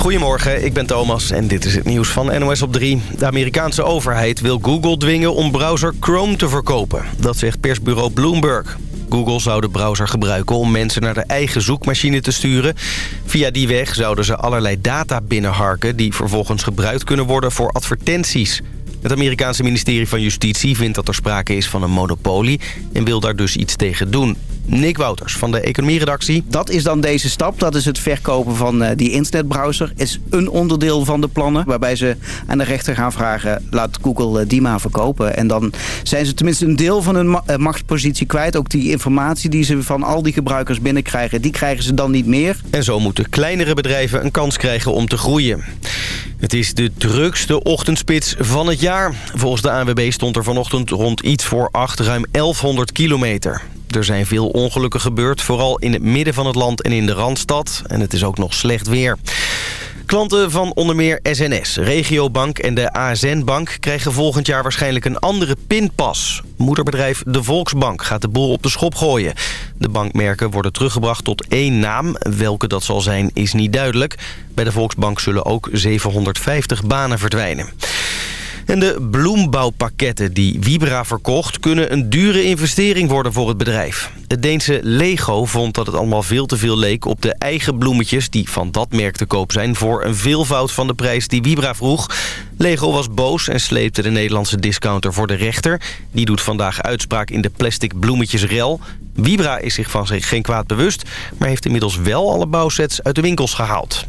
Goedemorgen, ik ben Thomas en dit is het nieuws van NOS op 3. De Amerikaanse overheid wil Google dwingen om browser Chrome te verkopen. Dat zegt persbureau Bloomberg. Google zou de browser gebruiken om mensen naar de eigen zoekmachine te sturen. Via die weg zouden ze allerlei data binnenharken... die vervolgens gebruikt kunnen worden voor advertenties. Het Amerikaanse ministerie van Justitie vindt dat er sprake is van een monopolie... en wil daar dus iets tegen doen. Nick Wouters van de economieredactie. Dat is dan deze stap. Dat is het verkopen van uh, die internetbrowser. Is een onderdeel van de plannen. Waarbij ze aan de rechter gaan vragen... laat Google uh, die maar verkopen. En dan zijn ze tenminste een deel van hun uh, machtspositie kwijt. Ook die informatie die ze van al die gebruikers binnenkrijgen... die krijgen ze dan niet meer. En zo moeten kleinere bedrijven een kans krijgen om te groeien. Het is de drukste ochtendspits van het jaar. Volgens de ANWB stond er vanochtend rond iets voor acht ruim 1100 kilometer. Er zijn veel ongelukken gebeurd, vooral in het midden van het land en in de Randstad. En het is ook nog slecht weer. Klanten van onder meer SNS, Regiobank en de ASN-bank... krijgen volgend jaar waarschijnlijk een andere pinpas. Moederbedrijf De Volksbank gaat de boel op de schop gooien. De bankmerken worden teruggebracht tot één naam. Welke dat zal zijn is niet duidelijk. Bij de Volksbank zullen ook 750 banen verdwijnen. En de bloembouwpakketten die Vibra verkocht... kunnen een dure investering worden voor het bedrijf. Het Deense Lego vond dat het allemaal veel te veel leek op de eigen bloemetjes... die van dat merk te koop zijn voor een veelvoud van de prijs die Vibra vroeg. Lego was boos en sleepte de Nederlandse discounter voor de rechter. Die doet vandaag uitspraak in de plastic bloemetjesrel. Vibra is zich van zich geen kwaad bewust... maar heeft inmiddels wel alle bouwsets uit de winkels gehaald.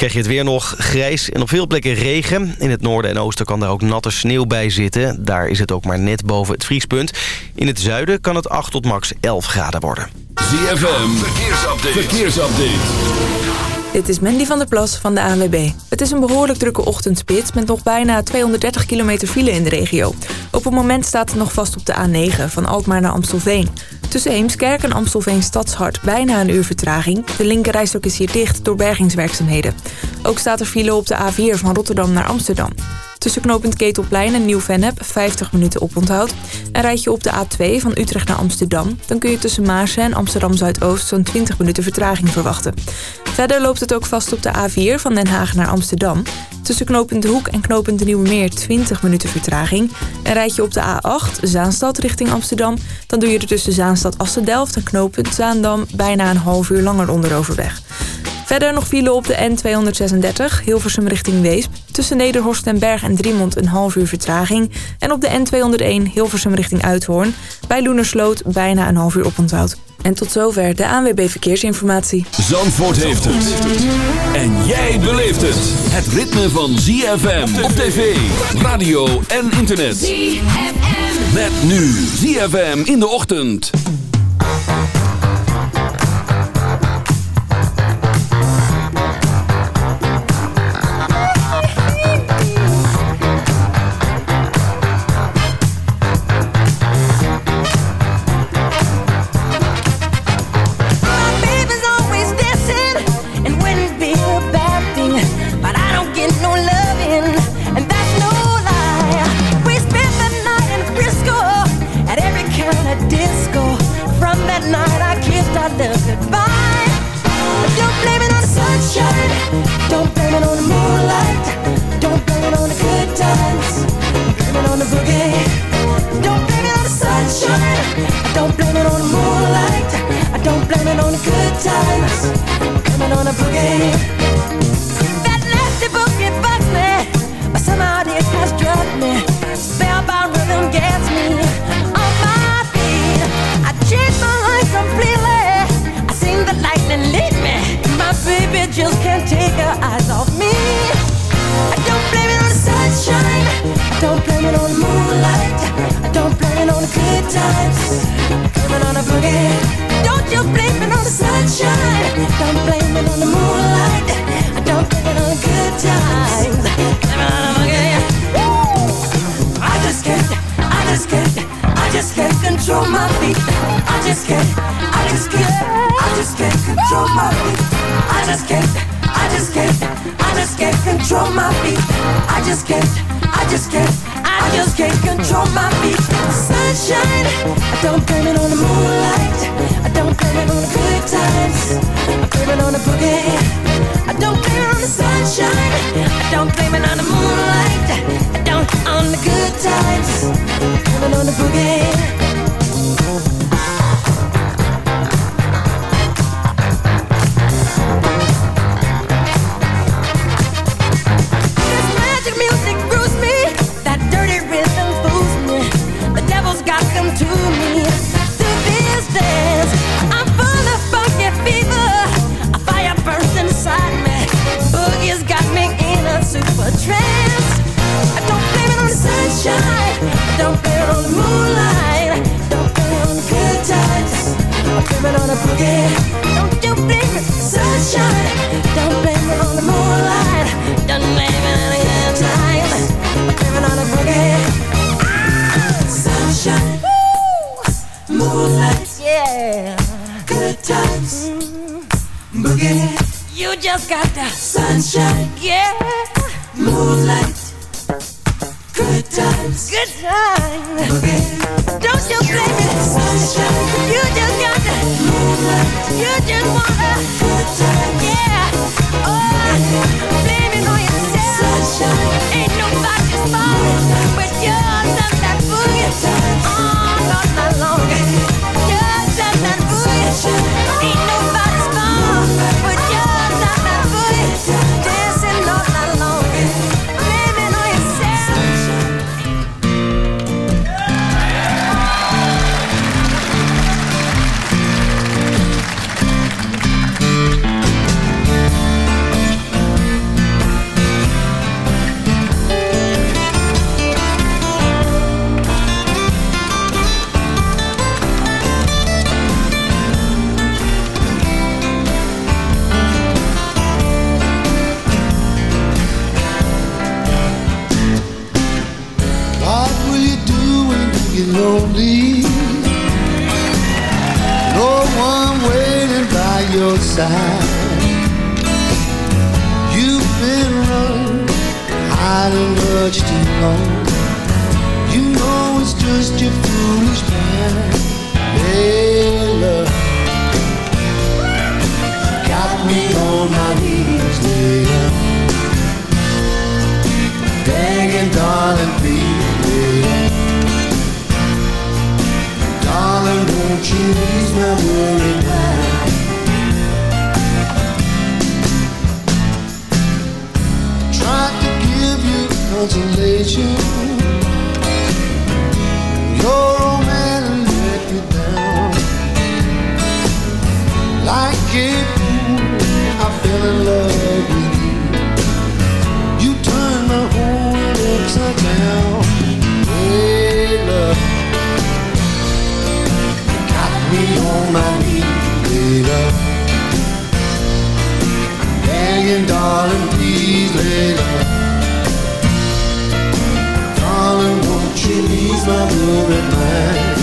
Krijg je het weer nog grijs en op veel plekken regen. In het noorden en oosten kan daar ook natte sneeuw bij zitten. Daar is het ook maar net boven het vriespunt. In het zuiden kan het 8 tot max 11 graden worden. ZFM, verkeersupdate. verkeersupdate. Dit is Mandy van der Plas van de ANWB. Het is een behoorlijk drukke ochtendspits met nog bijna 230 kilometer file in de regio. Op het moment staat het nog vast op de A9 van Alkmaar naar Amstelveen. Tussen Heemskerk en Amstelveen Stadshart bijna een uur vertraging. De linkerrijstok is hier dicht door bergingswerkzaamheden. Ook staat er file op de A4 van Rotterdam naar Amsterdam. Tussen knooppunt Ketelplein en Nieuw-Vennep 50 minuten oponthoud. En rijd je op de A2 van Utrecht naar Amsterdam... dan kun je tussen Maarsen en Amsterdam-Zuidoost zo'n 20 minuten vertraging verwachten. Verder loopt het ook vast op de A4 van Den Haag naar Amsterdam. Tussen knooppunt De Hoek en knooppunt De Nieuwe Meer 20 minuten vertraging. En rijd je op de A8 Zaanstad richting Amsterdam... dan doe je er tussen Zaanstad-Assendelft en knooppunt Zaandam... bijna een half uur langer onderoverweg. Verder nog file op de N236, Hilversum richting Weesp. Tussen Nederhorst en Berg en Driemond een half uur vertraging. En op de N201, Hilversum richting Uithoorn. Bij Loenersloot bijna een half uur oponthoud. En tot zover de ANWB Verkeersinformatie. Zandvoort heeft het. En jij beleeft het. Het ritme van ZFM op tv, radio en internet. ZFM. Met nu ZFM in de ochtend. Can't. Blame it on the moonlight, don't blame it on good times. I just can't. I just can't control my feet. I just can't. I just can't. I just can't control my feet. I just can't. I just can't. I just can't control my feet. I just can't. I just can't. I just can't control my feet. Sunshine, don't blame it on the don't blame it on the good times. I blame it on the boogie. I don't blame it on the sunshine. I don't blame it on the moonlight. I don't on the good times. Blame it on the boogie. moonlight, on good times, on a boogie. Don't you sunshine, don't blame it on the moonlight, don't blame it on good on a boogie. Sunshine, moonlight, yeah, good times, boogie. You just got the sunshine, yeah, moonlight. times. Good times. Don't you blame me. Sunshine. You just got the moonlight. You just want the Good times. Yeah. Oh, blame it on yourself. Sunshine. side. You've been wrong, I'd lurched too long. You know it's just your foolish plan. Hey, love, got me on my knees, baby. Begging, darling, please, dear. Darling, won't you ease my worry? Your let me down. Like a fool, I fell in love with you. You turned my whole world upside down. Hey, love. Got me on my knees, hey, love. Begging, darling, please, lay love. she leaves my room at night.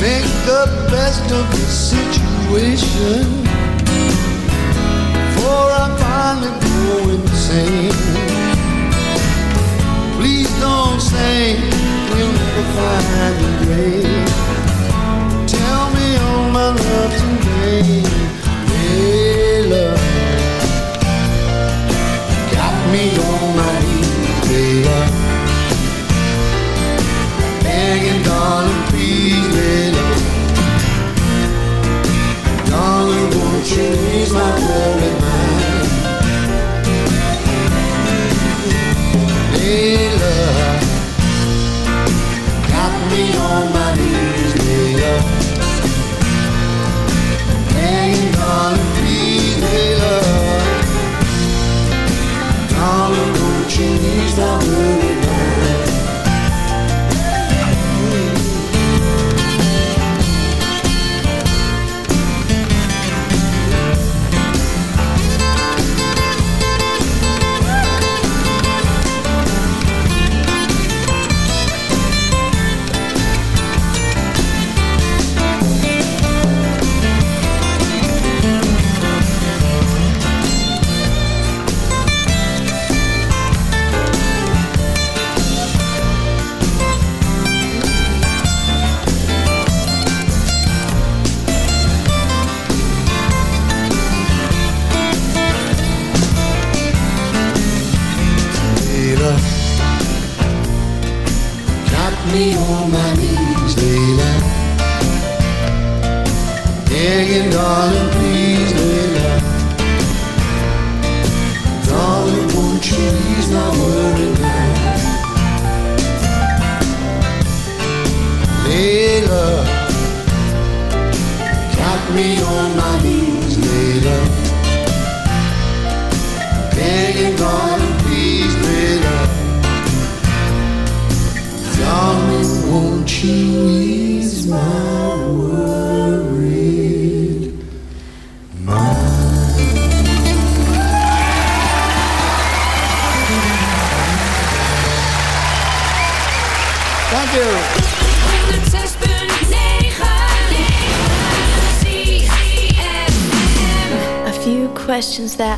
Make the best of the situation, Before I finally go insane. Please don't say we'll never find the grave. Tell me all my love today, hey love. me on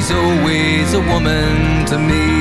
She's always a woman to me.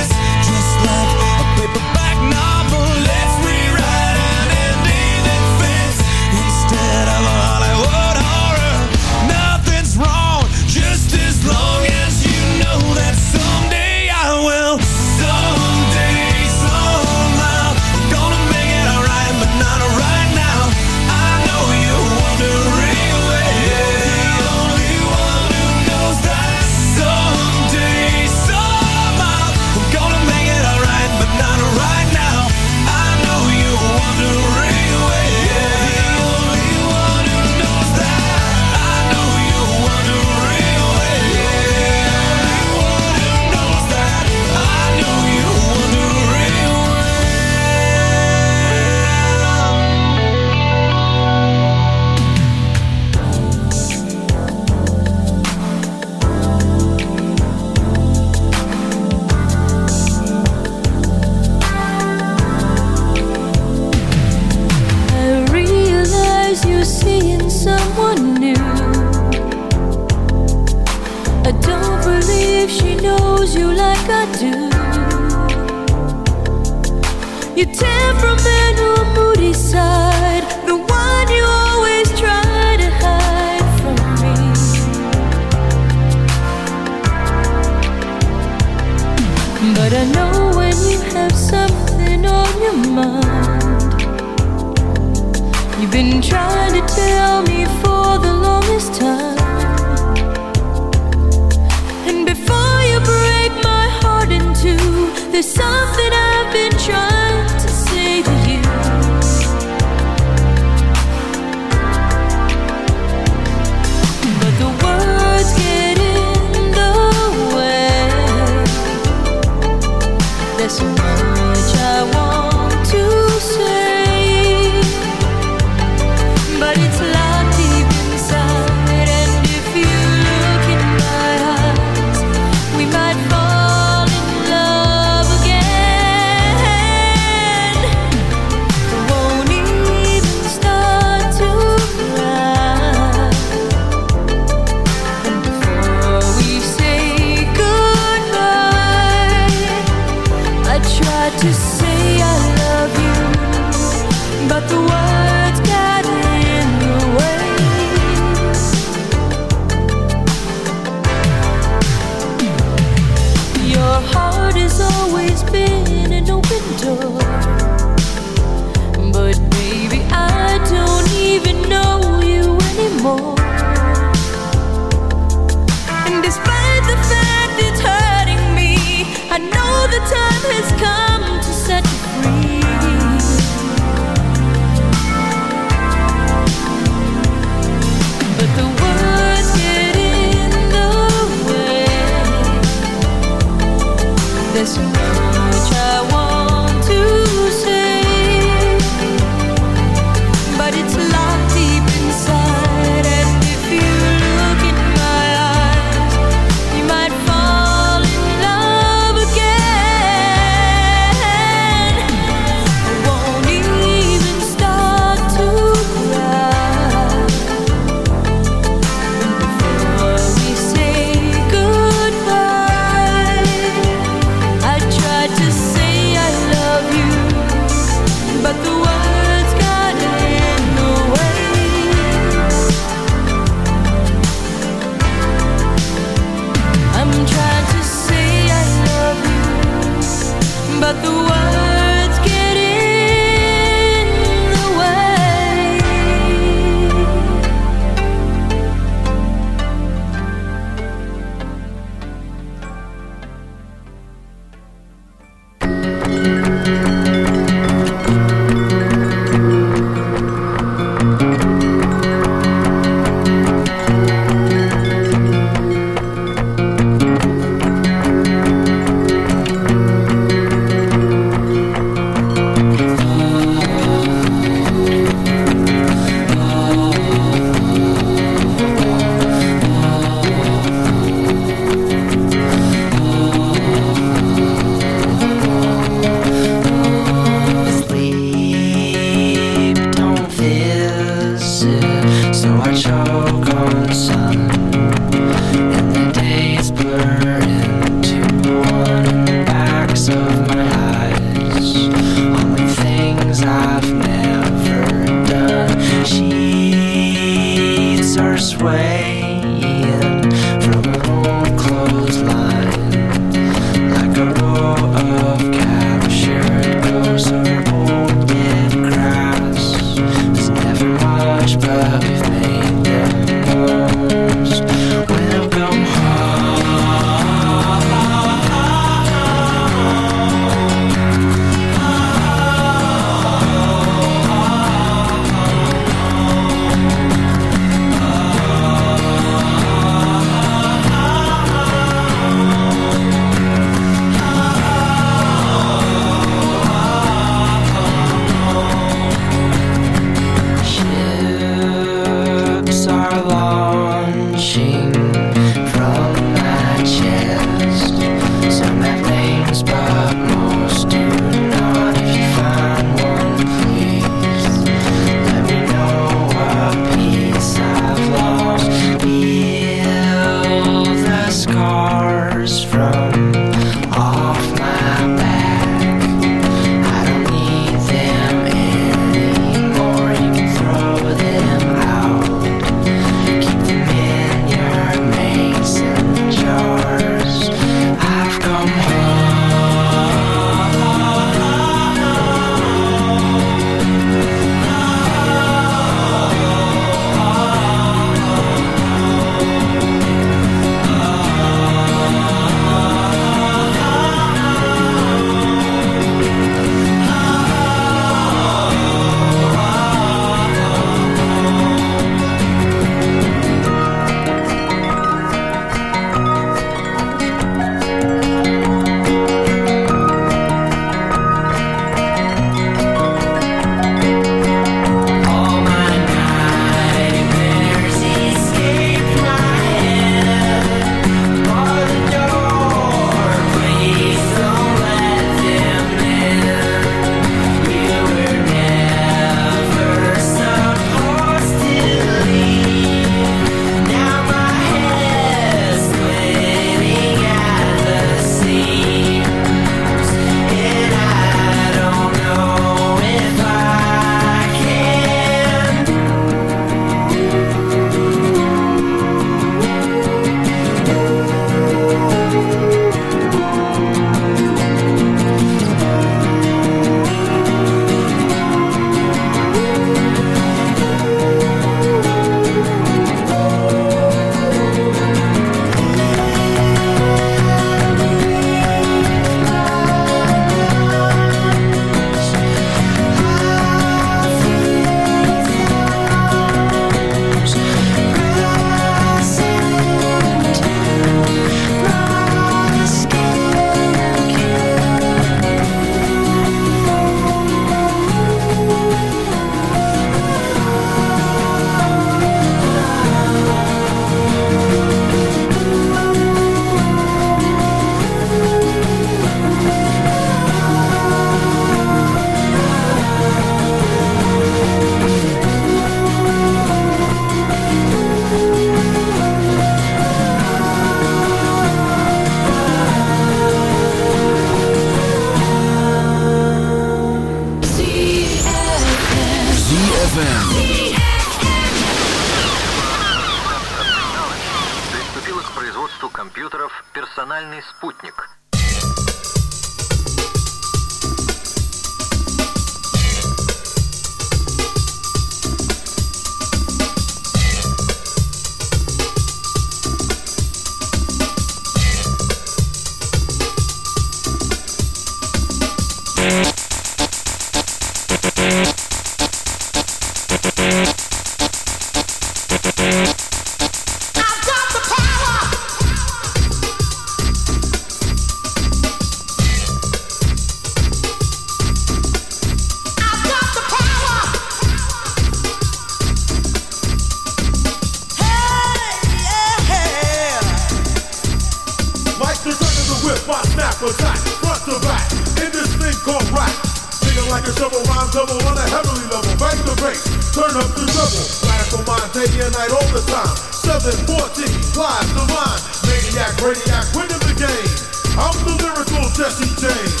Radiac, winning the game. I'm the lyrical Jesse James.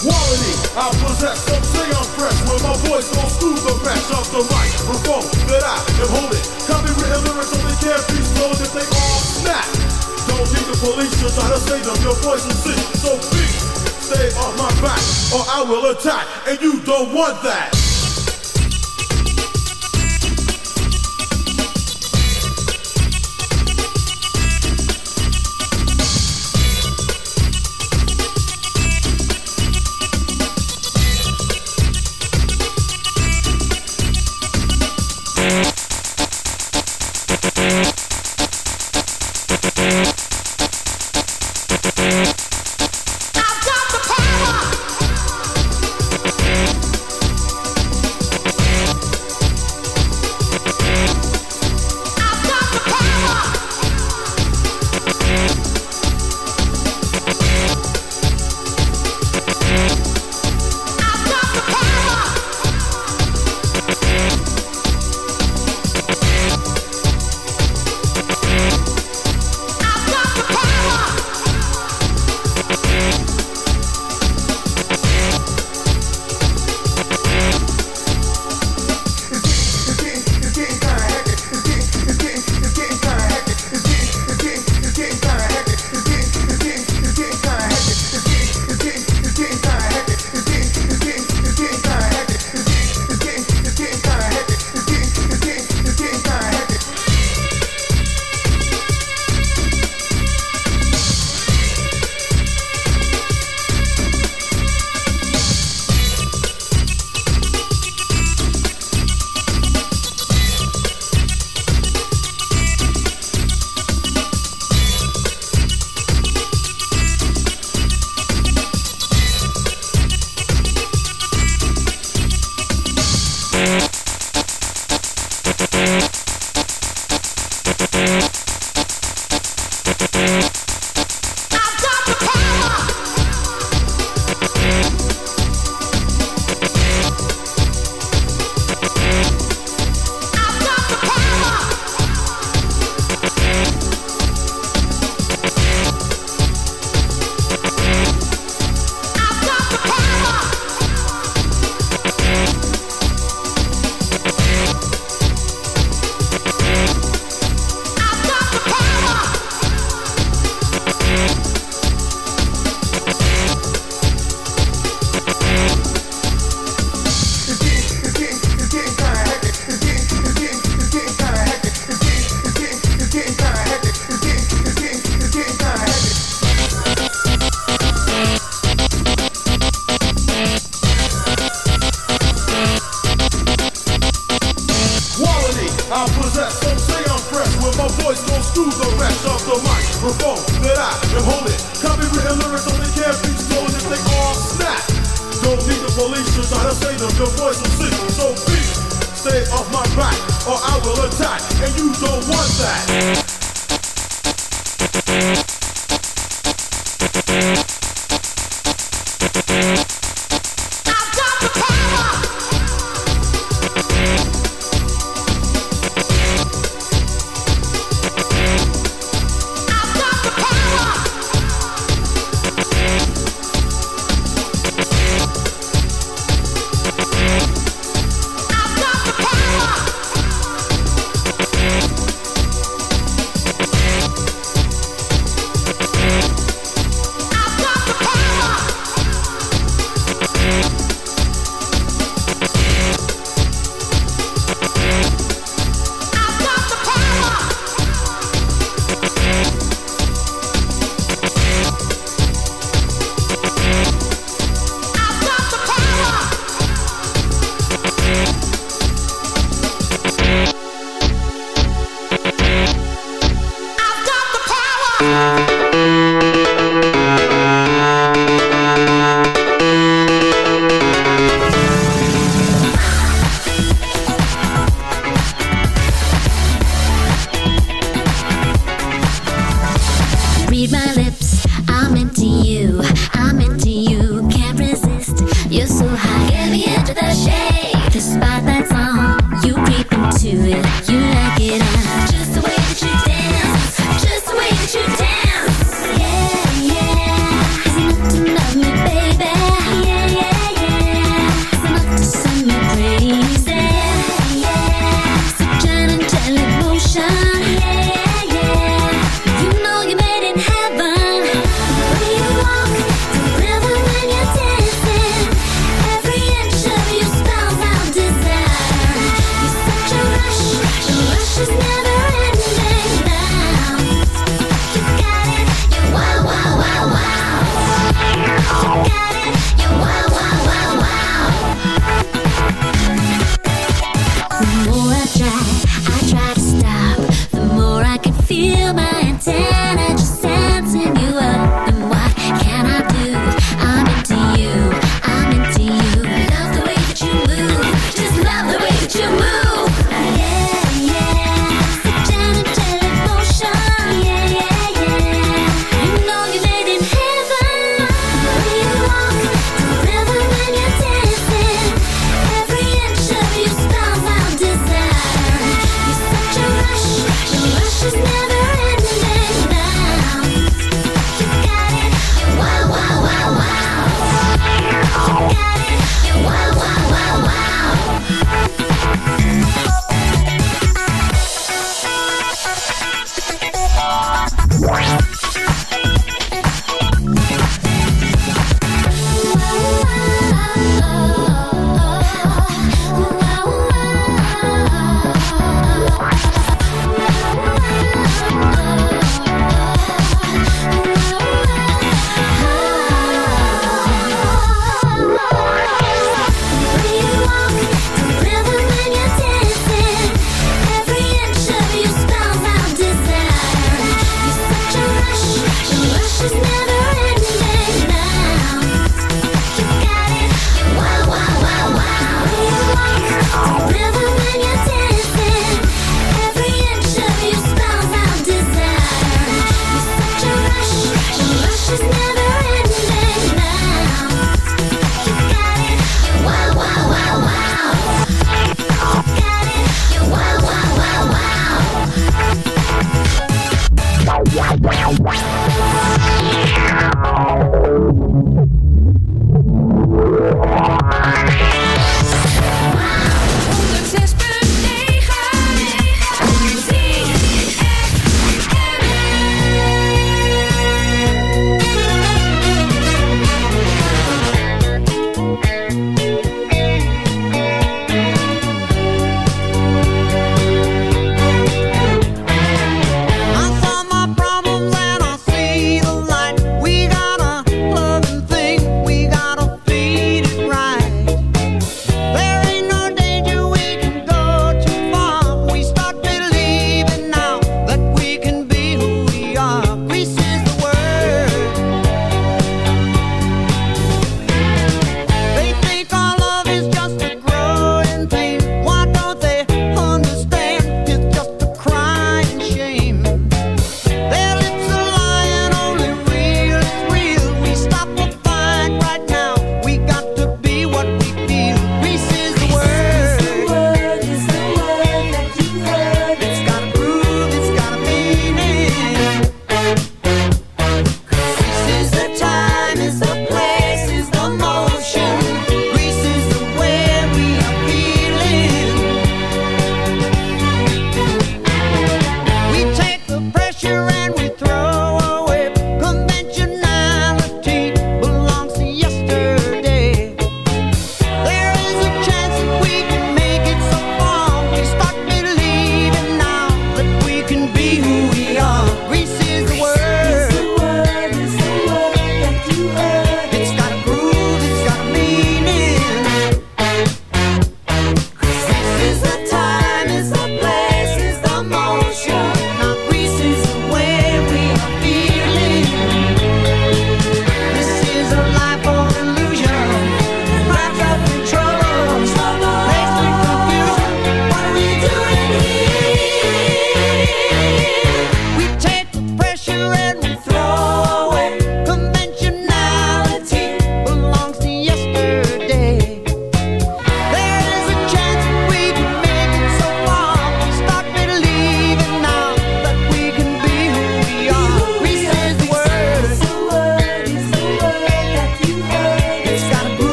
Quality, I possess, some say I'm fresh. When my voice goes through the mesh of the microphone That I am holding Copywritten lyrics only can't be stolen if they all snap. Don't need the police to try to save them. Your voice is sick, so please Stay off my back or I will attack And you don't want that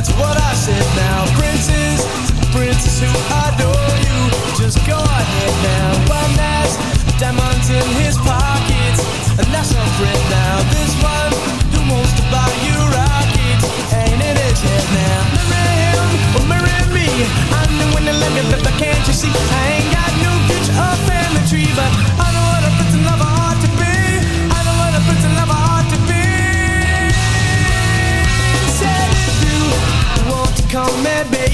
that's what I said now. Princess, princess who adore you, just go ahead now. Diamonds in his pockets, and that's our friend now.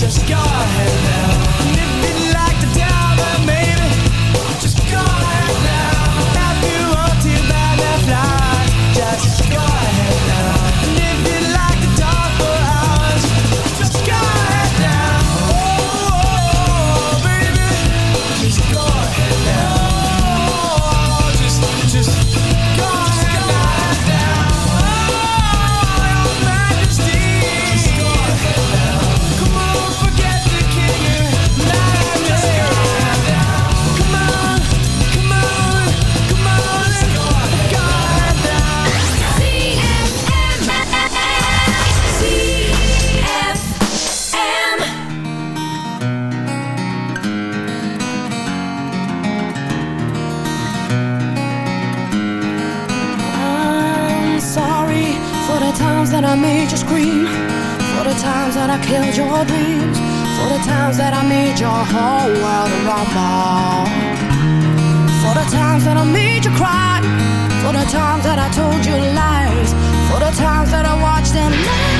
just go ahead now. the whole world around For the times that I made you cry For the times that I told you lies For the times that I watched them lie